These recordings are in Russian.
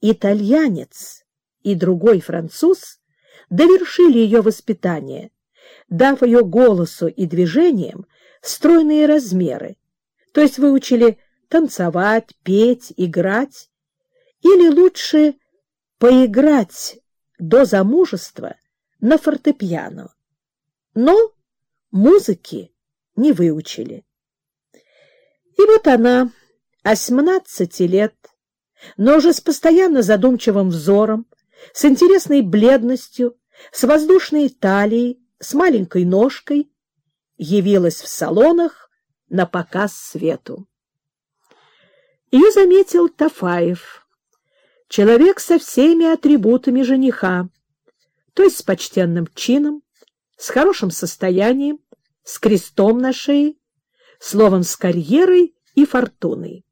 итальянец и другой француз довершили ее воспитание, дав ее голосу и движениям стройные размеры, то есть выучили танцевать, петь, играть, или лучше поиграть до замужества на фортепиано. Но музыки не выучили. И вот она, осьмнадцати лет, но уже с постоянно задумчивым взором, с интересной бледностью, с воздушной талией, с маленькой ножкой, явилась в салонах на показ свету. Ее заметил Тафаев, человек со всеми атрибутами жениха, то есть с почтенным чином, с хорошим состоянием, с крестом на шее, словом, с карьерой и фортуной.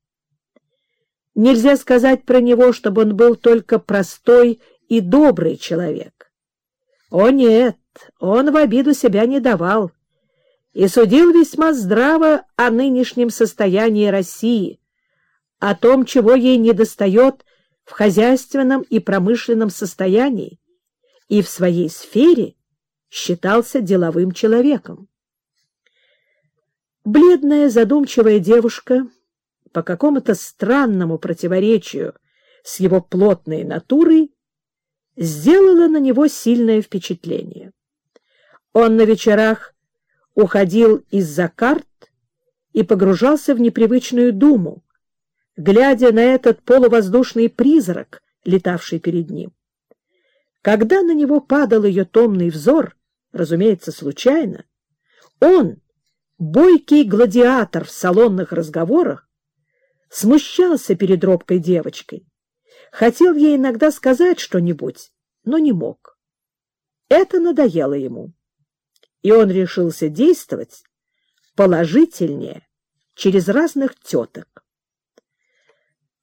Нельзя сказать про него, чтобы он был только простой и добрый человек. О нет, он в обиду себя не давал и судил весьма здраво о нынешнем состоянии России, о том, чего ей недостает в хозяйственном и промышленном состоянии, и в своей сфере считался деловым человеком. Бледная, задумчивая девушка по какому-то странному противоречию с его плотной натурой сделала на него сильное впечатление. Он на вечерах уходил из-за карт и погружался в непривычную думу, глядя на этот полувоздушный призрак, летавший перед ним. Когда на него падал ее томный взор, разумеется, случайно, он, бойкий гладиатор в салонных разговорах, смущался перед робкой девочкой, хотел ей иногда сказать что-нибудь, но не мог. Это надоело ему, и он решился действовать положительнее через разных теток.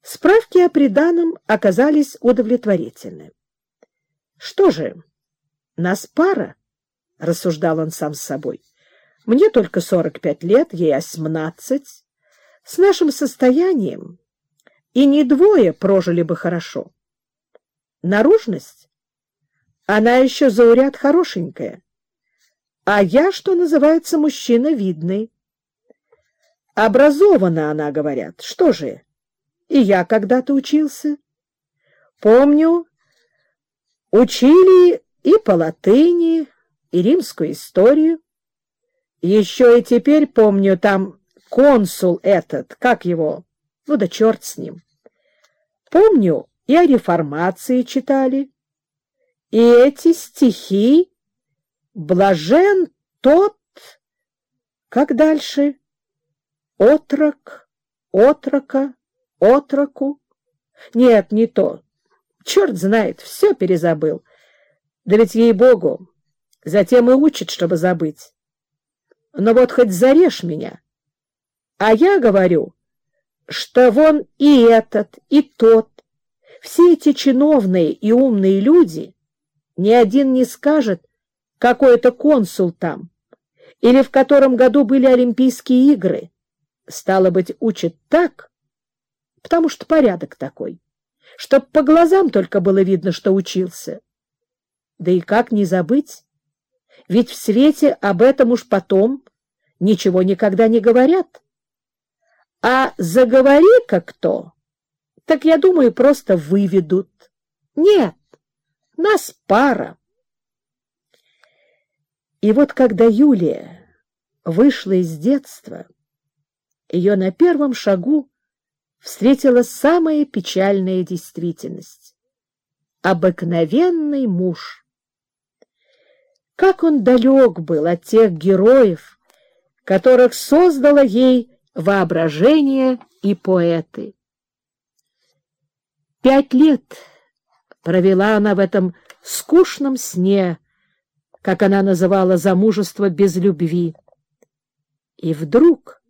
Справки о приданом оказались удовлетворительны. Что же, нас пара, — рассуждал он сам с собой. Мне только сорок пять лет, ей осьмнадцать. С нашим состоянием и не двое прожили бы хорошо. Наружность? Она еще зауряд хорошенькая. А я, что называется, мужчина видный. Образована она, говорят. Что же, и я когда-то учился. Помню, учили и по латыни, и римскую историю. Еще и теперь помню, там консул этот, как его, ну да черт с ним. Помню, и о реформации читали. И эти стихи «Блажен тот...» Как дальше? «Отрок, отрока, отроку...» Нет, не то. Черт знает, все перезабыл. Да ведь, ей-богу, затем и учат, чтобы забыть. Но вот хоть зарежь меня. А я говорю, что вон и этот, и тот, все эти чиновные и умные люди, ни один не скажет, какой это консул там, или в котором году были Олимпийские игры. Стало быть, учат так, потому что порядок такой, чтоб по глазам только было видно, что учился. Да и как не забыть? Ведь в свете об этом уж потом ничего никогда не говорят. А заговори-ка кто, так, я думаю, просто выведут. Нет, нас пара. И вот когда Юлия вышла из детства, ее на первом шагу встретила самая печальная действительность — обыкновенный муж — как он далек был от тех героев, которых создало ей воображение и поэты. Пять лет провела она в этом скучном сне, как она называла замужество без любви. И вдруг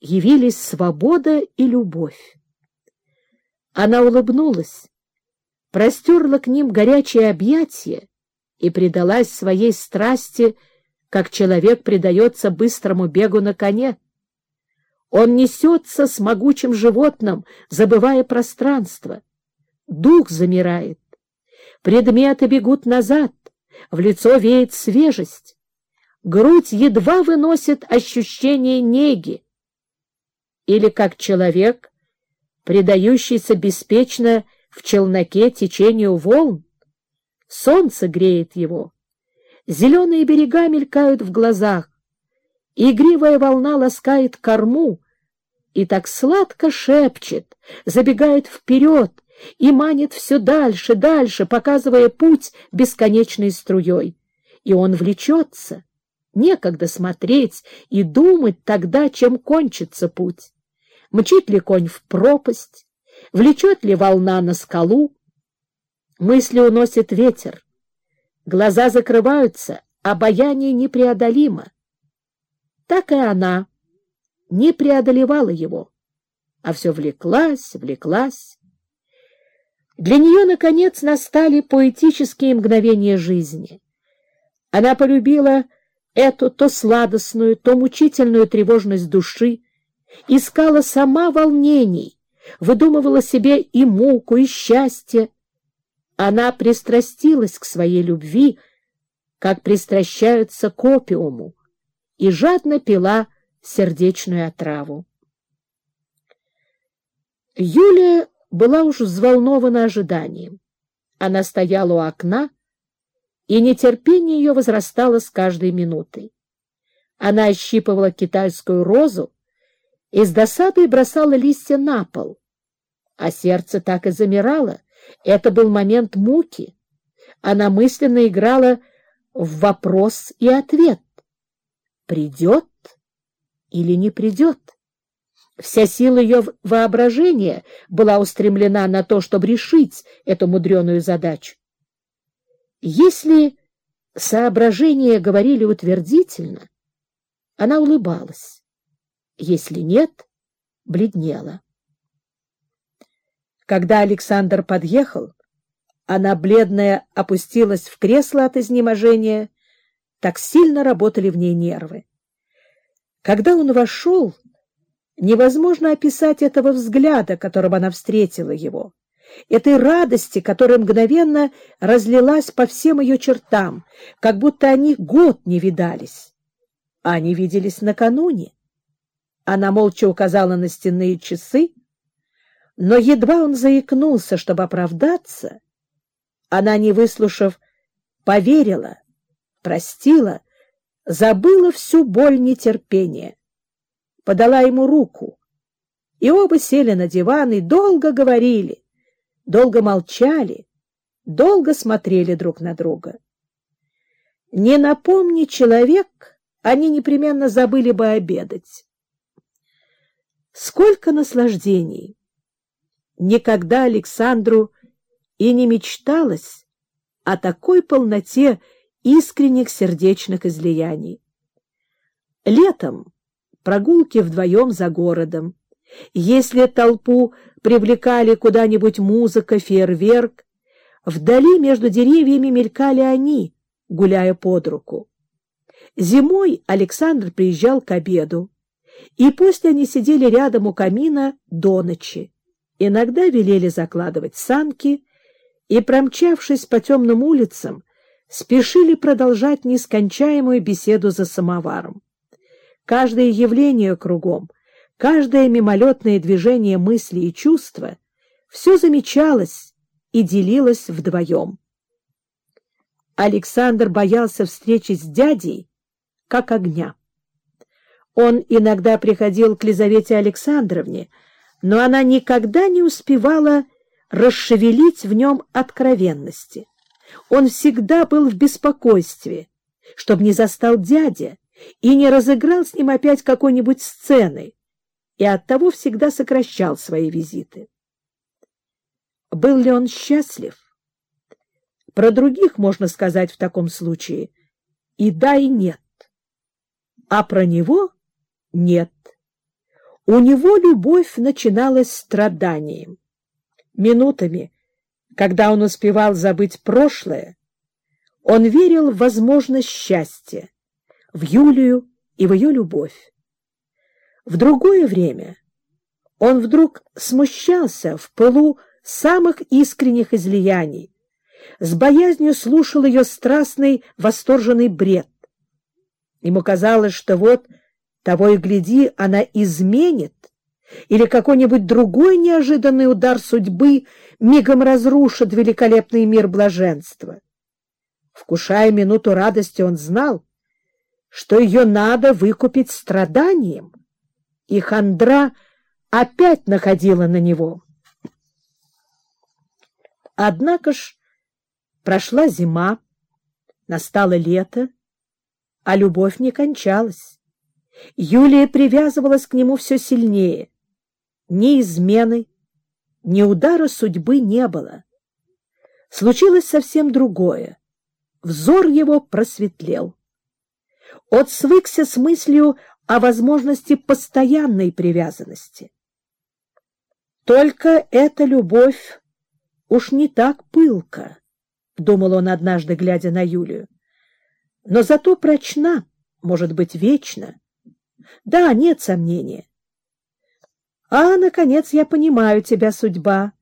явились свобода и любовь. Она улыбнулась, простерла к ним горячее объятие и предалась своей страсти, как человек предается быстрому бегу на коне. Он несется с могучим животным, забывая пространство. дух замирает. Предметы бегут назад, в лицо веет свежесть. Грудь едва выносит ощущение неги. Или как человек, предающийся беспечно в челноке течению волн. Солнце греет его. Зеленые берега мелькают в глазах. Игривая волна ласкает корму и так сладко шепчет, забегает вперед и манит все дальше, дальше, показывая путь бесконечной струей. И он влечется. Некогда смотреть и думать тогда, чем кончится путь. Мчит ли конь в пропасть, влечет ли волна на скалу. Мысли уносит ветер. Глаза закрываются, обаяние непреодолимо. Так и она не преодолевала его, а все влеклась, влеклась. Для нее, наконец, настали поэтические мгновения жизни. Она полюбила эту то сладостную, то мучительную тревожность души, искала сама волнений, выдумывала себе и муку, и счастье. Она пристрастилась к своей любви, как пристращаются к опиуму, и жадно пила сердечную отраву. Юлия была уж взволнована ожиданием. Она стояла у окна, и нетерпение ее возрастало с каждой минутой. Она ощипывала китайскую розу и с досадой бросала листья на пол, а сердце так и замирало. Это был момент муки. Она мысленно играла в вопрос и ответ. Придет или не придет? Вся сила ее воображения была устремлена на то, чтобы решить эту мудреную задачу. Если соображения говорили утвердительно, она улыбалась. Если нет, бледнела. Когда Александр подъехал, она, бледная, опустилась в кресло от изнеможения. Так сильно работали в ней нервы. Когда он вошел, невозможно описать этого взгляда, которым она встретила его, этой радости, которая мгновенно разлилась по всем ее чертам, как будто они год не видались. Они виделись накануне. Она молча указала на стенные часы, но едва он заикнулся, чтобы оправдаться, она, не выслушав, поверила, простила, забыла всю боль нетерпения, подала ему руку, и оба сели на диван и долго говорили, долго молчали, долго смотрели друг на друга. Не напомни человек, они непременно забыли бы обедать. Сколько наслаждений! никогда Александру и не мечталось о такой полноте искренних сердечных излияний. Летом прогулки вдвоем за городом. Если толпу привлекали куда-нибудь музыка, фейерверк, вдали между деревьями мелькали они, гуляя под руку. Зимой Александр приезжал к обеду, и после они сидели рядом у камина до ночи. Иногда велели закладывать санки и, промчавшись по темным улицам, спешили продолжать нескончаемую беседу за самоваром. Каждое явление кругом, каждое мимолетное движение мысли и чувства — все замечалось и делилось вдвоем. Александр боялся встречи с дядей, как огня. Он иногда приходил к Лизавете Александровне, но она никогда не успевала расшевелить в нем откровенности. Он всегда был в беспокойстве, чтобы не застал дядя и не разыграл с ним опять какой-нибудь сцены, и оттого всегда сокращал свои визиты. Был ли он счастлив? Про других можно сказать в таком случае и да, и нет. А про него нет. У него любовь начиналась страданием. Минутами, когда он успевал забыть прошлое, он верил в возможность счастья, в Юлию и в ее любовь. В другое время он вдруг смущался в пылу самых искренних излияний, с боязнью слушал ее страстный, восторженный бред. Ему казалось, что вот того и гляди, она изменит, или какой-нибудь другой неожиданный удар судьбы мигом разрушит великолепный мир блаженства. Вкушая минуту радости, он знал, что ее надо выкупить страданием, и хандра опять находила на него. Однако ж прошла зима, настало лето, а любовь не кончалась. Юлия привязывалась к нему все сильнее. Ни измены, ни удара судьбы не было. Случилось совсем другое. Взор его просветлел. Он свыкся с мыслью о возможности постоянной привязанности. Только эта любовь уж не так пылка, — думал он однажды, глядя на Юлию, — но зато прочна, может быть, вечно. Да, нет сомнения. А, наконец, я понимаю тебя, судьба.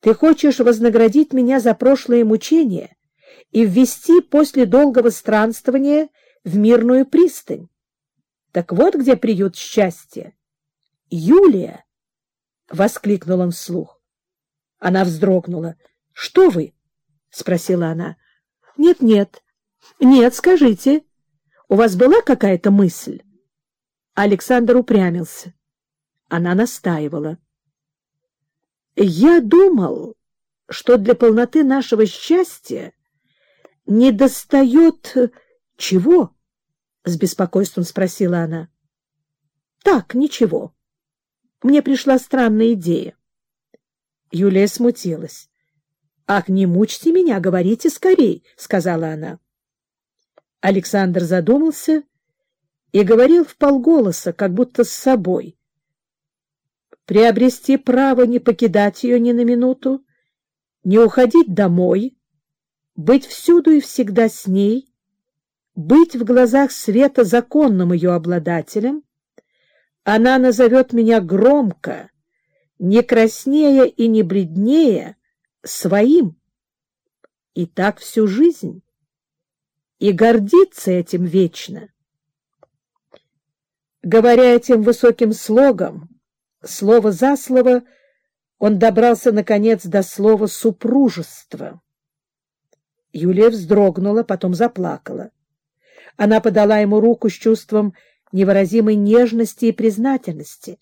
Ты хочешь вознаградить меня за прошлые мучения и ввести после долгого странствования в мирную пристань. Так вот где приют счастья. Юлия! — воскликнул он вслух. Она вздрогнула. — Что вы? — спросила она. «Нет, — Нет-нет. Нет, скажите. У вас была какая-то мысль? Александр упрямился. Она настаивала. — Я думал, что для полноты нашего счастья не достает... Чего? — с беспокойством спросила она. — Так, ничего. Мне пришла странная идея. Юлия смутилась. — Ах, не мучьте меня, говорите скорей, — сказала она. Александр задумался и говорил в полголоса, как будто с собой. Приобрести право не покидать ее ни на минуту, не уходить домой, быть всюду и всегда с ней, быть в глазах света законным ее обладателем, она назовет меня громко, не краснее и не бледнее, своим. И так всю жизнь. И гордится этим вечно. Говоря этим высоким слогом, слово за слово, он добрался, наконец, до слова «супружество». Юлия вздрогнула, потом заплакала. Она подала ему руку с чувством невыразимой нежности и признательности.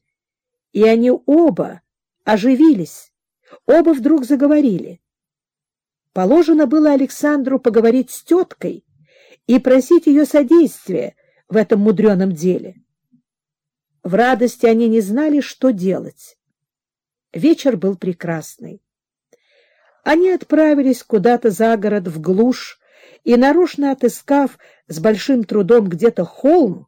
И они оба оживились, оба вдруг заговорили. Положено было Александру поговорить с теткой и просить ее содействия в этом мудреном деле. В радости они не знали, что делать. Вечер был прекрасный. Они отправились куда-то за город, в глушь, и, нарочно отыскав с большим трудом где-то холм,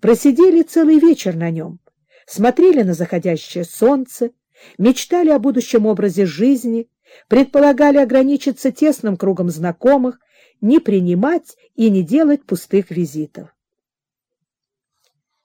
просидели целый вечер на нем, смотрели на заходящее солнце, мечтали о будущем образе жизни, предполагали ограничиться тесным кругом знакомых, не принимать и не делать пустых визитов.